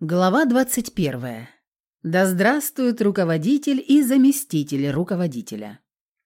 Глава 21. Да здравствует руководитель и заместитель руководителя.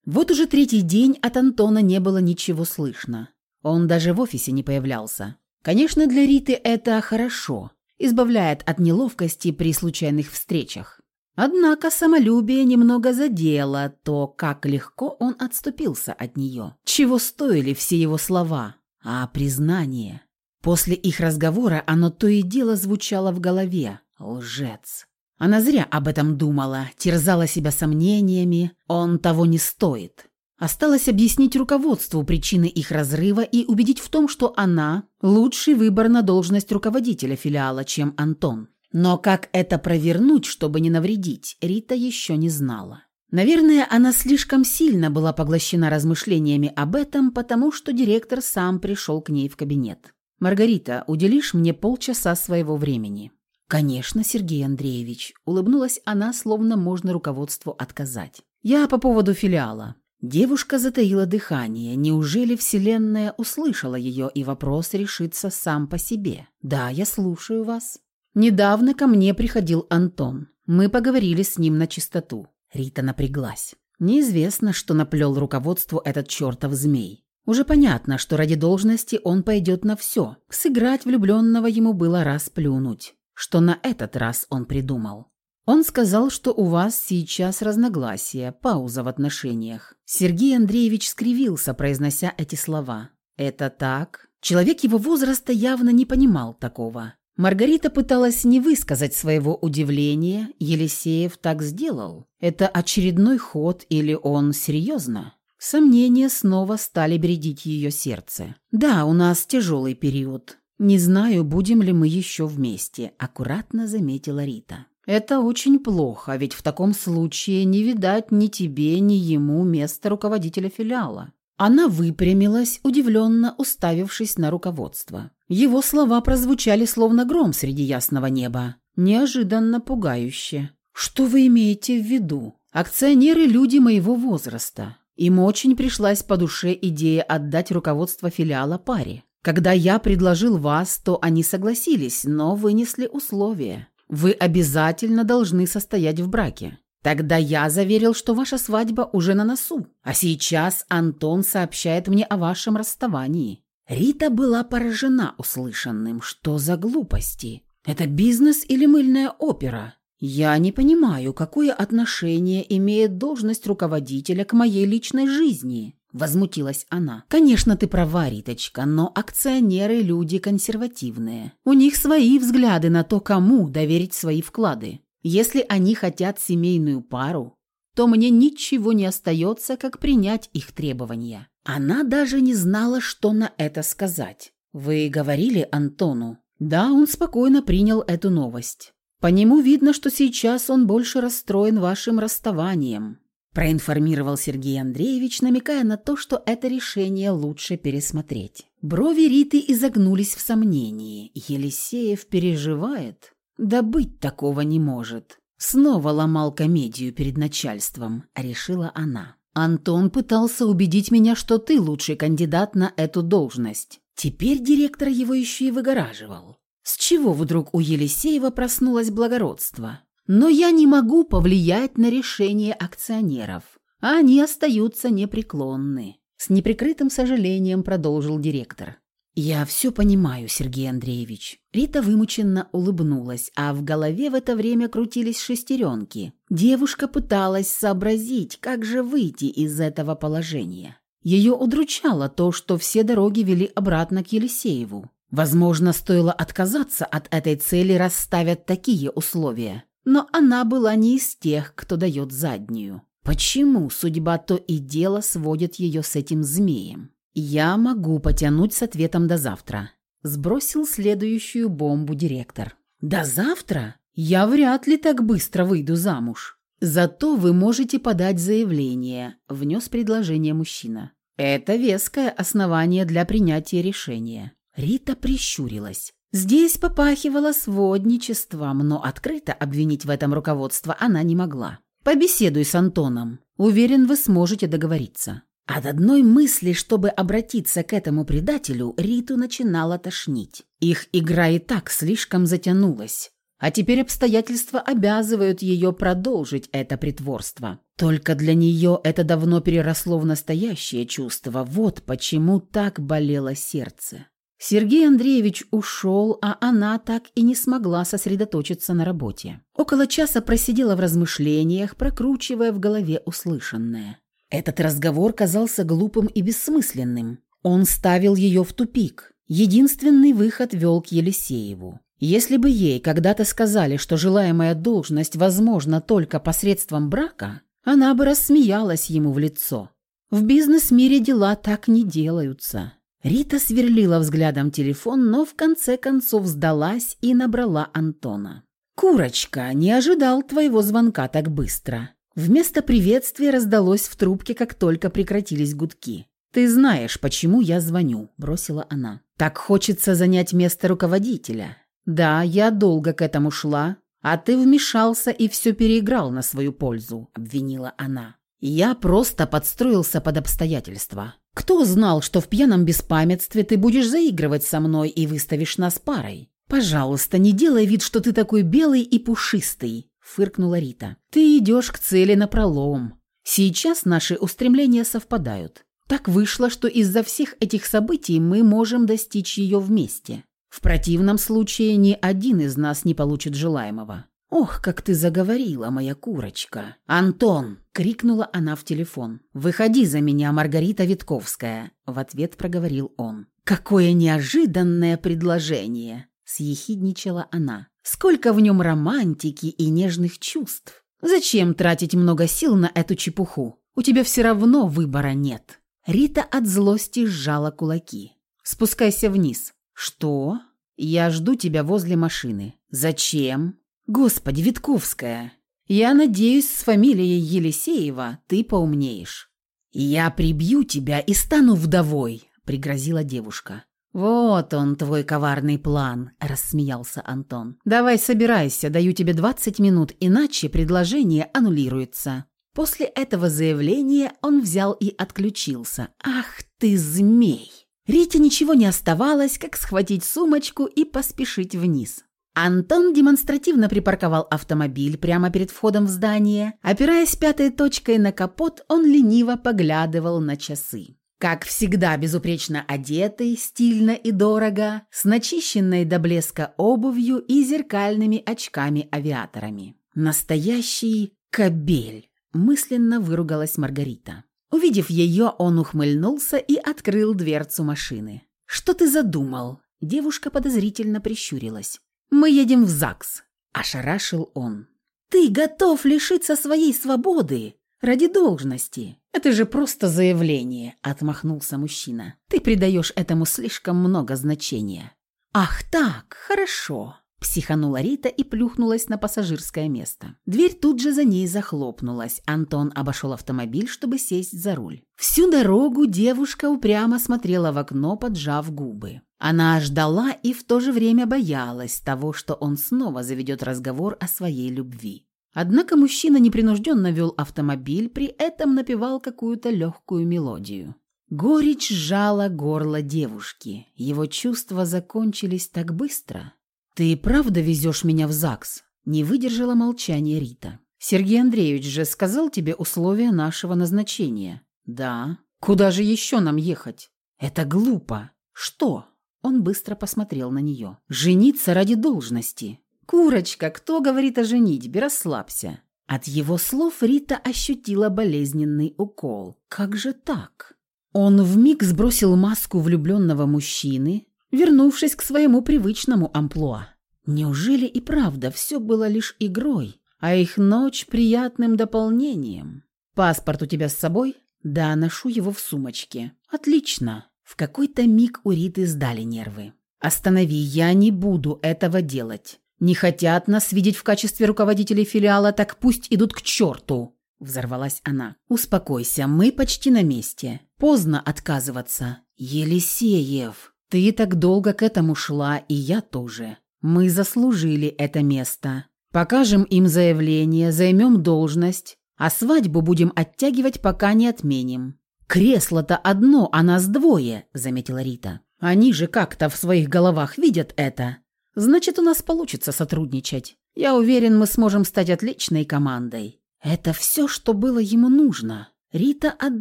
Вот уже третий день от Антона не было ничего слышно. Он даже в офисе не появлялся. Конечно, для Риты это хорошо, избавляет от неловкости при случайных встречах. Однако самолюбие немного задело то, как легко он отступился от нее. Чего стоили все его слова, а признание – После их разговора оно то и дело звучало в голове. Лжец. Она зря об этом думала, терзала себя сомнениями, он того не стоит. Осталось объяснить руководству причины их разрыва и убедить в том, что она – лучший выбор на должность руководителя филиала, чем Антон. Но как это провернуть, чтобы не навредить, Рита еще не знала. Наверное, она слишком сильно была поглощена размышлениями об этом, потому что директор сам пришел к ней в кабинет. «Маргарита, уделишь мне полчаса своего времени?» «Конечно, Сергей Андреевич», – улыбнулась она, словно можно руководству отказать. «Я по поводу филиала». Девушка затаила дыхание. Неужели Вселенная услышала ее, и вопрос решится сам по себе? «Да, я слушаю вас». «Недавно ко мне приходил Антон. Мы поговорили с ним на чистоту». Рита напряглась. Неизвестно, что наплел руководству этот чертов змей. Уже понятно, что ради должности он пойдет на все. Сыграть влюбленного ему было раз плюнуть. Что на этот раз он придумал. Он сказал, что у вас сейчас разногласия, пауза в отношениях. Сергей Андреевич скривился, произнося эти слова. «Это так?» Человек его возраста явно не понимал такого. Маргарита пыталась не высказать своего удивления, Елисеев так сделал. Это очередной ход или он серьезно? Сомнения снова стали бередить ее сердце. «Да, у нас тяжелый период. Не знаю, будем ли мы еще вместе», – аккуратно заметила Рита. «Это очень плохо, ведь в таком случае не видать ни тебе, ни ему места руководителя филиала». Она выпрямилась, удивленно уставившись на руководство. Его слова прозвучали словно гром среди ясного неба. Неожиданно пугающе. «Что вы имеете в виду? Акционеры – люди моего возраста. Им очень пришлась по душе идея отдать руководство филиала паре. Когда я предложил вас, то они согласились, но вынесли условия. Вы обязательно должны состоять в браке. Тогда я заверил, что ваша свадьба уже на носу. А сейчас Антон сообщает мне о вашем расставании. Рита была поражена услышанным. Что за глупости? Это бизнес или мыльная опера? «Я не понимаю, какое отношение имеет должность руководителя к моей личной жизни?» Возмутилась она. «Конечно, ты права, Риточка, но акционеры – люди консервативные. У них свои взгляды на то, кому доверить свои вклады. Если они хотят семейную пару, то мне ничего не остается, как принять их требования». Она даже не знала, что на это сказать. «Вы говорили Антону?» Да, он спокойно принял эту новость. По нему видно, что сейчас он больше расстроен вашим расставанием», проинформировал Сергей Андреевич, намекая на то, что это решение лучше пересмотреть. Брови Риты изогнулись в сомнении. Елисеев переживает? Да быть такого не может. Снова ломал комедию перед начальством, решила она. Антон пытался убедить меня, что ты лучший кандидат на эту должность. Теперь директор его еще и выгораживал. С чего вдруг у Елисеева проснулось благородство? Но я не могу повлиять на решение акционеров. Они остаются непреклонны. С неприкрытым сожалением продолжил директор. «Я все понимаю, Сергей Андреевич». Рита вымученно улыбнулась, а в голове в это время крутились шестеренки. Девушка пыталась сообразить, как же выйти из этого положения. Ее удручало то, что все дороги вели обратно к Елисееву. Возможно, стоило отказаться от этой цели, расставят такие условия. Но она была не из тех, кто дает заднюю. Почему судьба то и дело сводит ее с этим змеем? Я могу потянуть с ответом до завтра. Сбросил следующую бомбу директор. До завтра? Я вряд ли так быстро выйду замуж. Зато вы можете подать заявление, внес предложение мужчина. Это веское основание для принятия решения. Рита прищурилась. Здесь попахивало сводничеством, но открыто обвинить в этом руководство она не могла. «Побеседуй с Антоном. Уверен, вы сможете договориться». От одной мысли, чтобы обратиться к этому предателю, Риту начинала тошнить. Их игра и так слишком затянулась. а теперь обстоятельства обязывают ее продолжить это притворство. Только для нее это давно переросло в настоящее чувство. Вот почему так болело сердце. Сергей Андреевич ушел, а она так и не смогла сосредоточиться на работе. Около часа просидела в размышлениях, прокручивая в голове услышанное. Этот разговор казался глупым и бессмысленным. Он ставил ее в тупик. Единственный выход вел к Елисееву. Если бы ей когда-то сказали, что желаемая должность возможна только посредством брака, она бы рассмеялась ему в лицо. В бизнес-мире дела так не делаются. Рита сверлила взглядом телефон, но в конце концов сдалась и набрала Антона. «Курочка, не ожидал твоего звонка так быстро». Вместо приветствия раздалось в трубке, как только прекратились гудки. «Ты знаешь, почему я звоню», – бросила она. «Так хочется занять место руководителя. «Да, я долго к этому шла, а ты вмешался и все переиграл на свою пользу», — обвинила она. «Я просто подстроился под обстоятельства. Кто знал, что в пьяном беспамятстве ты будешь заигрывать со мной и выставишь нас парой? Пожалуйста, не делай вид, что ты такой белый и пушистый», — фыркнула Рита. «Ты идешь к цели напролом. Сейчас наши устремления совпадают. Так вышло, что из-за всех этих событий мы можем достичь ее вместе. В противном случае ни один из нас не получит желаемого. «Ох, как ты заговорила, моя курочка!» «Антон!» — крикнула она в телефон. «Выходи за меня, Маргарита Витковская!» — в ответ проговорил он. «Какое неожиданное предложение!» — съехидничала она. «Сколько в нем романтики и нежных чувств! Зачем тратить много сил на эту чепуху? У тебя все равно выбора нет!» Рита от злости сжала кулаки. «Спускайся вниз. «Что? Я жду тебя возле машины. Зачем?» «Господи, Витковская! Я надеюсь, с фамилией Елисеева ты поумнеешь». «Я прибью тебя и стану вдовой», — пригрозила девушка. «Вот он, твой коварный план», — рассмеялся Антон. «Давай собирайся, даю тебе двадцать минут, иначе предложение аннулируется». После этого заявления он взял и отключился. «Ах ты, змей!» Рите ничего не оставалось, как схватить сумочку и поспешить вниз. Антон демонстративно припарковал автомобиль прямо перед входом в здание. Опираясь пятой точкой на капот, он лениво поглядывал на часы. Как всегда, безупречно одетый, стильно и дорого, с начищенной до блеска обувью и зеркальными очками-авиаторами. Настоящий кобель, мысленно выругалась Маргарита. Увидев ее, он ухмыльнулся и открыл дверцу машины. «Что ты задумал?» Девушка подозрительно прищурилась. «Мы едем в ЗАГС», – ошарашил он. «Ты готов лишиться своей свободы ради должности. Это же просто заявление», – отмахнулся мужчина. «Ты придаешь этому слишком много значения». «Ах так, хорошо», Психанула Рита и плюхнулась на пассажирское место. Дверь тут же за ней захлопнулась. Антон обошел автомобиль, чтобы сесть за руль. Всю дорогу девушка упрямо смотрела в окно, поджав губы. Она ждала и в то же время боялась того, что он снова заведет разговор о своей любви. Однако мужчина непринужденно вел автомобиль, при этом напевал какую-то легкую мелодию. Горечь сжала горло девушки. Его чувства закончились так быстро. «Ты правда везешь меня в ЗАГС?» Не выдержала молчания Рита. «Сергей Андреевич же сказал тебе условия нашего назначения». «Да». «Куда же еще нам ехать?» «Это глупо». «Что?» Он быстро посмотрел на нее. «Жениться ради должности». «Курочка, кто говорит о женитьбе? Расслабься». От его слов Рита ощутила болезненный укол. «Как же так?» Он вмиг сбросил маску влюбленного мужчины, вернувшись к своему привычному амплуа. Неужели и правда все было лишь игрой, а их ночь приятным дополнением? Паспорт у тебя с собой? Да, ношу его в сумочке. Отлично. В какой-то миг у Риты сдали нервы. Останови, я не буду этого делать. Не хотят нас видеть в качестве руководителей филиала, так пусть идут к черту. Взорвалась она. «Успокойся, мы почти на месте. Поздно отказываться. Елисеев!» Ты так долго к этому шла, и я тоже. Мы заслужили это место. Покажем им заявление, займем должность, а свадьбу будем оттягивать, пока не отменим. Кресло-то одно, а нас двое, заметила Рита. Они же как-то в своих головах видят это. Значит, у нас получится сотрудничать. Я уверен, мы сможем стать отличной командой». Это все, что было ему нужно. Рита от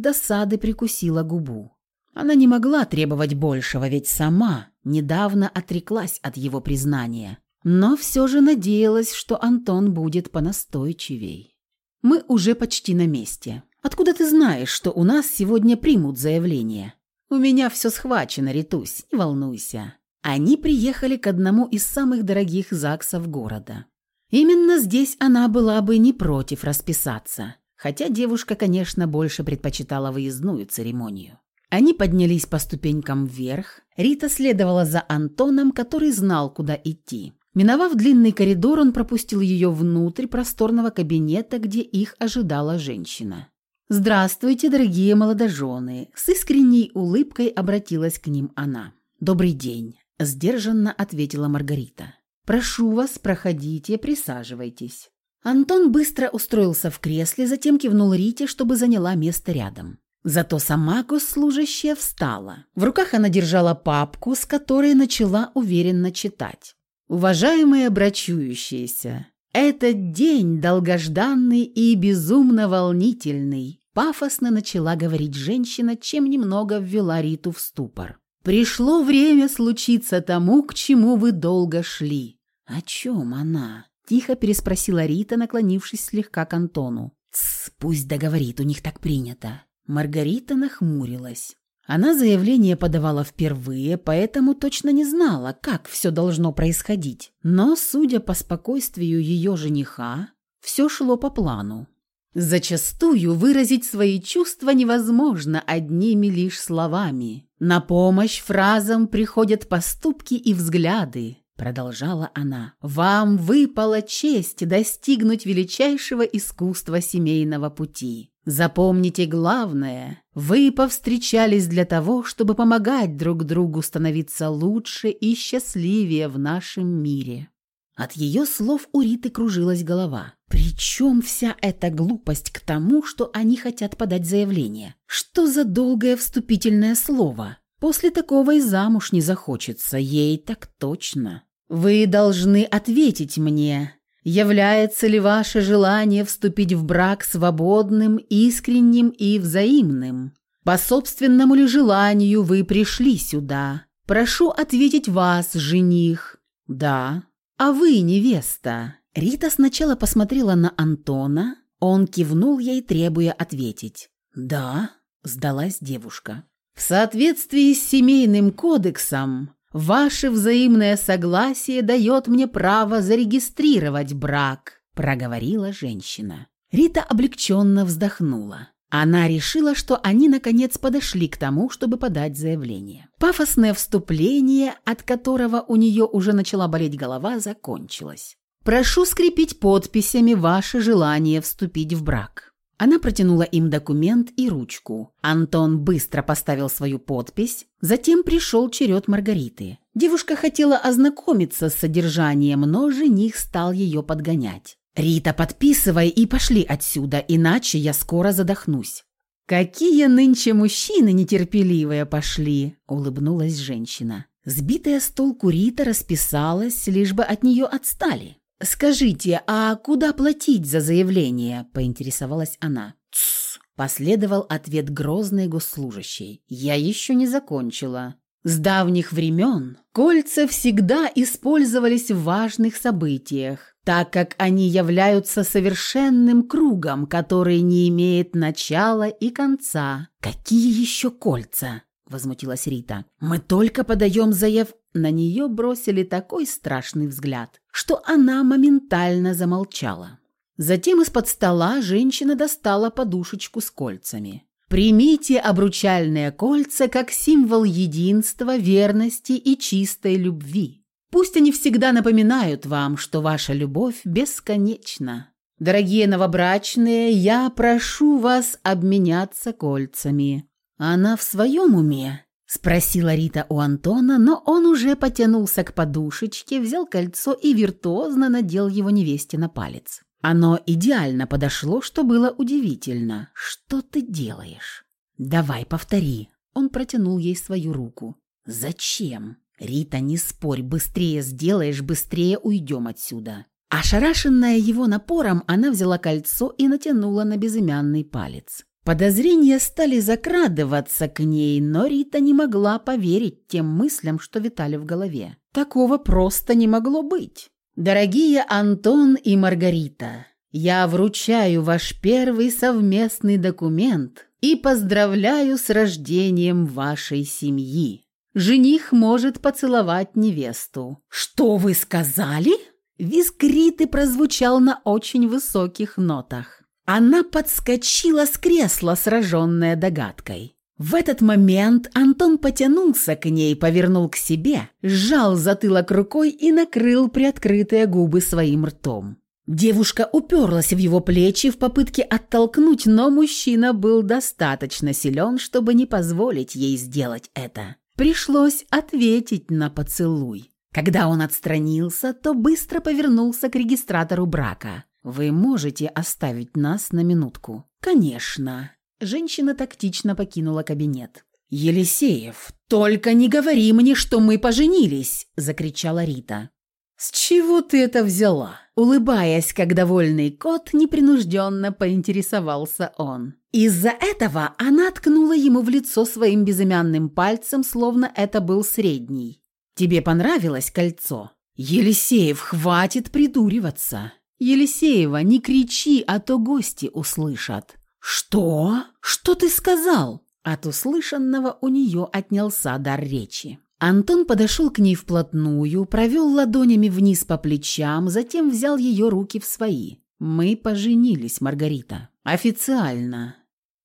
досады прикусила губу. Она не могла требовать большего, ведь сама недавно отреклась от его признания. Но все же надеялась, что Антон будет понастойчивей. «Мы уже почти на месте. Откуда ты знаешь, что у нас сегодня примут заявление?» «У меня все схвачено, Ритусь, не волнуйся». Они приехали к одному из самых дорогих ЗАГСов города. Именно здесь она была бы не против расписаться, хотя девушка, конечно, больше предпочитала выездную церемонию. Они поднялись по ступенькам вверх. Рита следовала за Антоном, который знал, куда идти. Миновав длинный коридор, он пропустил ее внутрь просторного кабинета, где их ожидала женщина. «Здравствуйте, дорогие молодожены!» С искренней улыбкой обратилась к ним она. «Добрый день!» – сдержанно ответила Маргарита. «Прошу вас, проходите, присаживайтесь». Антон быстро устроился в кресле, затем кивнул Рите, чтобы заняла место рядом. Зато сама госслужащая встала. В руках она держала папку, с которой начала уверенно читать. «Уважаемые брачующиеся, этот день долгожданный и безумно волнительный», пафосно начала говорить женщина, чем немного ввела Риту в ступор. «Пришло время случиться тому, к чему вы долго шли». «О чем она?» – тихо переспросила Рита, наклонившись слегка к Антону. «Тсс, пусть договорит, у них так принято». Маргарита нахмурилась. Она заявление подавала впервые, поэтому точно не знала, как все должно происходить. Но, судя по спокойствию ее жениха, все шло по плану. Зачастую выразить свои чувства невозможно одними лишь словами. На помощь фразам приходят поступки и взгляды, продолжала она. Вам выпала честь достигнуть величайшего искусства семейного пути. Запомните главное, вы повстречались для того, чтобы помогать друг другу становиться лучше и счастливее в нашем мире. От ее слов у Риты кружилась голова. Причем вся эта глупость к тому, что они хотят подать заявление? Что за долгое вступительное слово? После такого и замуж не захочется, ей так точно. Вы должны ответить мне, Является ли ваше желание вступить в брак свободным, искренним и взаимным? По собственному ли желанию вы пришли сюда? Прошу ответить вас, жених. Да. А вы, невеста? Рита сначала посмотрела на Антона, он кивнул ей, требуя ответить. Да, сдалась девушка. В соответствии с семейным кодексом Ваше взаимное согласие дает мне право зарегистрировать брак», – проговорила женщина. Рита облегченно вздохнула. Она решила, что они наконец подошли к тому, чтобы подать заявление. Пафосное вступление, от которого у нее уже начала болеть голова, закончилось. «Прошу скрепить подписями ваше желание вступить в брак». Она протянула им документ и ручку. Антон быстро поставил свою подпись. Затем пришел черед Маргариты. Девушка хотела ознакомиться с содержанием, но жених стал ее подгонять. «Рита, подписывай и пошли отсюда, иначе я скоро задохнусь». «Какие нынче мужчины нетерпеливые пошли!» – улыбнулась женщина. Сбитая с толку Рита расписалась, лишь бы от нее отстали. «Скажите, а куда платить за заявление?» – поинтересовалась она. «Тссс!» – последовал ответ грозной госслужащей. «Я еще не закончила». С давних времен кольца всегда использовались в важных событиях, так как они являются совершенным кругом, который не имеет начала и конца. «Какие еще кольца?» – возмутилась Рита. «Мы только подаем заяв...» На нее бросили такой страшный взгляд, что она моментально замолчала. Затем из-под стола женщина достала подушечку с кольцами. «Примите обручальные кольца как символ единства, верности и чистой любви. Пусть они всегда напоминают вам, что ваша любовь бесконечна. Дорогие новобрачные, я прошу вас обменяться кольцами». Она в своем уме Спросила Рита у Антона, но он уже потянулся к подушечке, взял кольцо и виртуозно надел его невесте на палец. Оно идеально подошло, что было удивительно. «Что ты делаешь?» «Давай, повтори». Он протянул ей свою руку. «Зачем?» «Рита, не спорь, быстрее сделаешь, быстрее уйдем отсюда». Ошарашенная его напором, она взяла кольцо и натянула на безымянный палец. Подозрения стали закрадываться к ней, но Рита не могла поверить тем мыслям, что витали в голове. Такого просто не могло быть. «Дорогие Антон и Маргарита, я вручаю ваш первый совместный документ и поздравляю с рождением вашей семьи. Жених может поцеловать невесту». «Что вы сказали?» Визг Риты прозвучал на очень высоких нотах. Она подскочила с кресла, сраженная догадкой. В этот момент Антон потянулся к ней, повернул к себе, сжал затылок рукой и накрыл приоткрытые губы своим ртом. Девушка уперлась в его плечи в попытке оттолкнуть, но мужчина был достаточно силен, чтобы не позволить ей сделать это. Пришлось ответить на поцелуй. Когда он отстранился, то быстро повернулся к регистратору брака. «Вы можете оставить нас на минутку?» «Конечно». Женщина тактично покинула кабинет. «Елисеев, только не говори мне, что мы поженились!» – закричала Рита. «С чего ты это взяла?» Улыбаясь, как довольный кот, непринужденно поинтересовался он. Из-за этого она ткнула ему в лицо своим безымянным пальцем, словно это был средний. Тебе понравилось кольцо? Елисеев, хватит придуриваться. Елисеева, не кричи, а то гости услышат. Что? Что ты сказал? От услышанного у нее отнялся дар речи. Антон подошел к ней вплотную, провел ладонями вниз по плечам, затем взял ее руки в свои. «Мы поженились, Маргарита. Официально».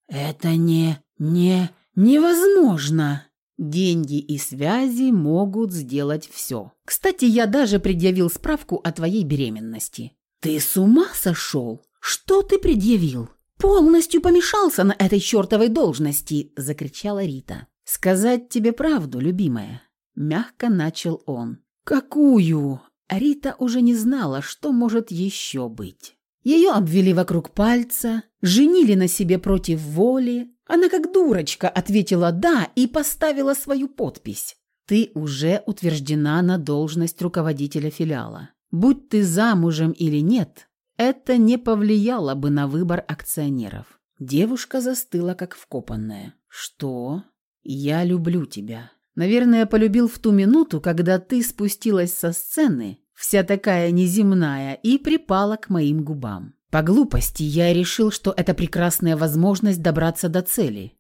«Это не... не... невозможно!» Деньги и связи могут сделать все. Кстати, я даже предъявил справку о твоей беременности. Ты с ума сошел? Что ты предъявил? Полностью помешался на этой чертовой должности, закричала Рита. Сказать тебе правду, любимая. Мягко начал он. Какую? Рита уже не знала, что может еще быть. Ее обвели вокруг пальца, женили на себе против воли, она как дурочка ответила «да» и поставила свою подпись. Ты уже утверждена на должность руководителя филиала. Будь ты замужем или нет, это не повлияло бы на выбор акционеров. Девушка застыла как вкопанная. «Что? Я люблю тебя. Наверное, полюбил в ту минуту, когда ты спустилась со сцены, вся такая неземная, и припала к моим губам. По глупости я решил, что это прекрасная возможность добраться до цели.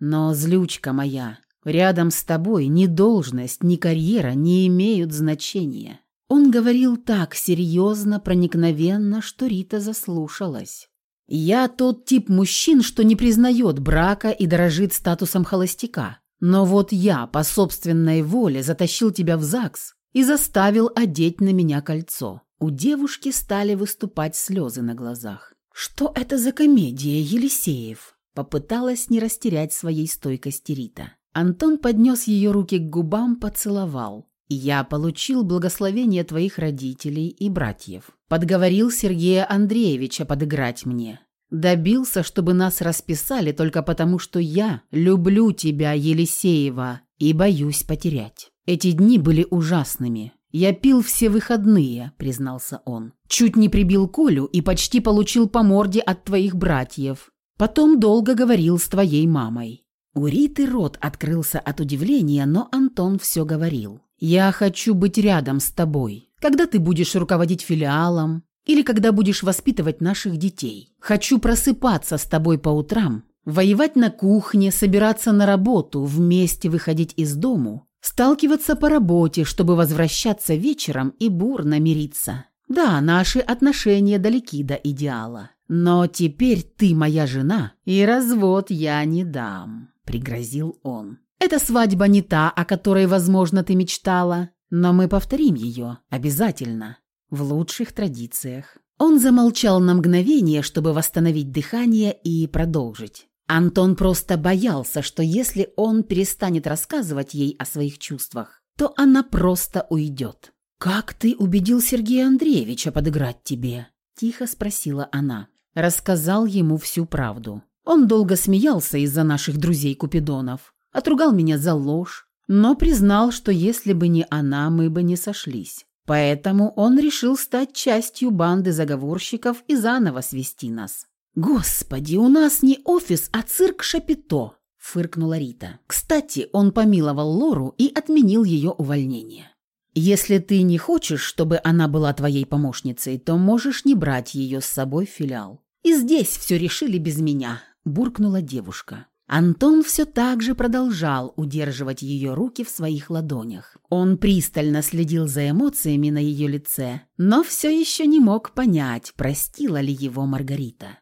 Но, злючка моя, рядом с тобой ни должность, ни карьера не имеют значения. Он говорил так серьезно, проникновенно, что Рита заслушалась. «Я тот тип мужчин, что не признает брака и дорожит статусом холостяка. Но вот я по собственной воле затащил тебя в ЗАГС и заставил одеть на меня кольцо. У девушки стали выступать слезы на глазах. «Что это за комедия, Елисеев?» Попыталась не растерять своей стойкости Рита. Антон поднес ее руки к губам, поцеловал. «Я получил благословение твоих родителей и братьев. Подговорил Сергея Андреевича подыграть мне. Добился, чтобы нас расписали только потому, что я люблю тебя, Елисеева, и боюсь потерять. Эти дни были ужасными. «Я пил все выходные», — признался он. «Чуть не прибил Колю и почти получил по морде от твоих братьев. Потом долго говорил с твоей мамой». У Риты рот открылся от удивления, но Антон все говорил. «Я хочу быть рядом с тобой, когда ты будешь руководить филиалом или когда будешь воспитывать наших детей. Хочу просыпаться с тобой по утрам, воевать на кухне, собираться на работу, вместе выходить из дому Сталкиваться по работе, чтобы возвращаться вечером и бурно мириться. Да, наши отношения далеки до идеала. Но теперь ты моя жена, и развод я не дам», — пригрозил он. «Эта свадьба не та, о которой, возможно, ты мечтала, но мы повторим ее, обязательно, в лучших традициях». Он замолчал на мгновение, чтобы восстановить дыхание и продолжить. Антон просто боялся, что если он перестанет рассказывать ей о своих чувствах, то она просто уйдет. «Как ты убедил Сергея Андреевича подыграть тебе?» – тихо спросила она. Рассказал ему всю правду. Он долго смеялся из-за наших друзей-купидонов, отругал меня за ложь, но признал, что если бы не она, мы бы не сошлись. Поэтому он решил стать частью банды заговорщиков и заново свести нас. «Господи, у нас не офис, а цирк Шапито», – фыркнула Рита. «Кстати, он помиловал Лору и отменил ее увольнение. Если ты не хочешь, чтобы она была твоей помощницей, то можешь не брать ее с собой в филиал. И здесь все решили без меня», – буркнула девушка. Антон все так же продолжал удерживать ее руки в своих ладонях. Он пристально следил за эмоциями на ее лице, но все еще не мог понять, простила ли его Маргарита.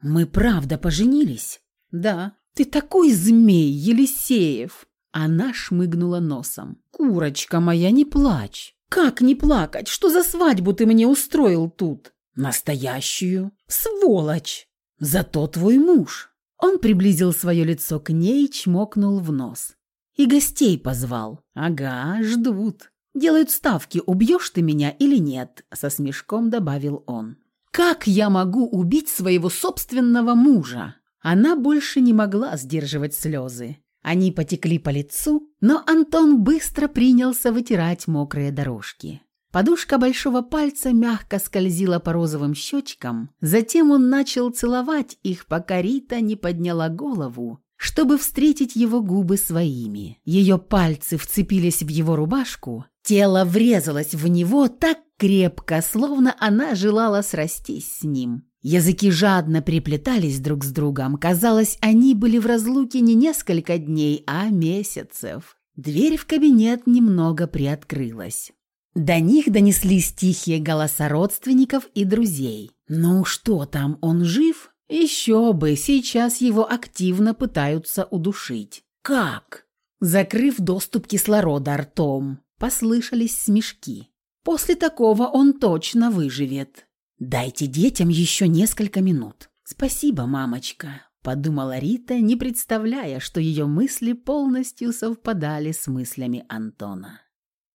«Мы правда поженились?» «Да». «Ты такой змей, Елисеев!» Она шмыгнула носом. «Курочка моя, не плачь!» «Как не плакать? Что за свадьбу ты мне устроил тут?» «Настоящую!» «Сволочь!» «Зато твой муж!» Он приблизил свое лицо к ней и чмокнул в нос. «И гостей позвал. Ага, ждут. Делают ставки, убьешь ты меня или нет», — со смешком добавил он. Как я могу убить своего собственного мужа? Она больше не могла сдерживать слезы. Они потекли по лицу, но Антон быстро принялся вытирать мокрые дорожки. Подушка большого пальца мягко скользила по розовым щечкам, затем он начал целовать их, пока Рита не подняла голову, чтобы встретить его губы своими. Ее пальцы вцепились в его рубашку, тело врезалось в него так крепко, словно она желала срастись с ним. Языки жадно приплетались друг с другом. Казалось, они были в разлуке не несколько дней, а месяцев. Дверь в кабинет немного приоткрылась. До них донеслись тихие голоса родственников и друзей. «Ну что там, он жив?» «Еще бы, сейчас его активно пытаются удушить». «Как?» Закрыв доступ кислорода ртом, послышались смешки. После такого он точно выживет. Дайте детям еще несколько минут. Спасибо, мамочка, подумала Рита, не представляя, что ее мысли полностью совпадали с мыслями Антона.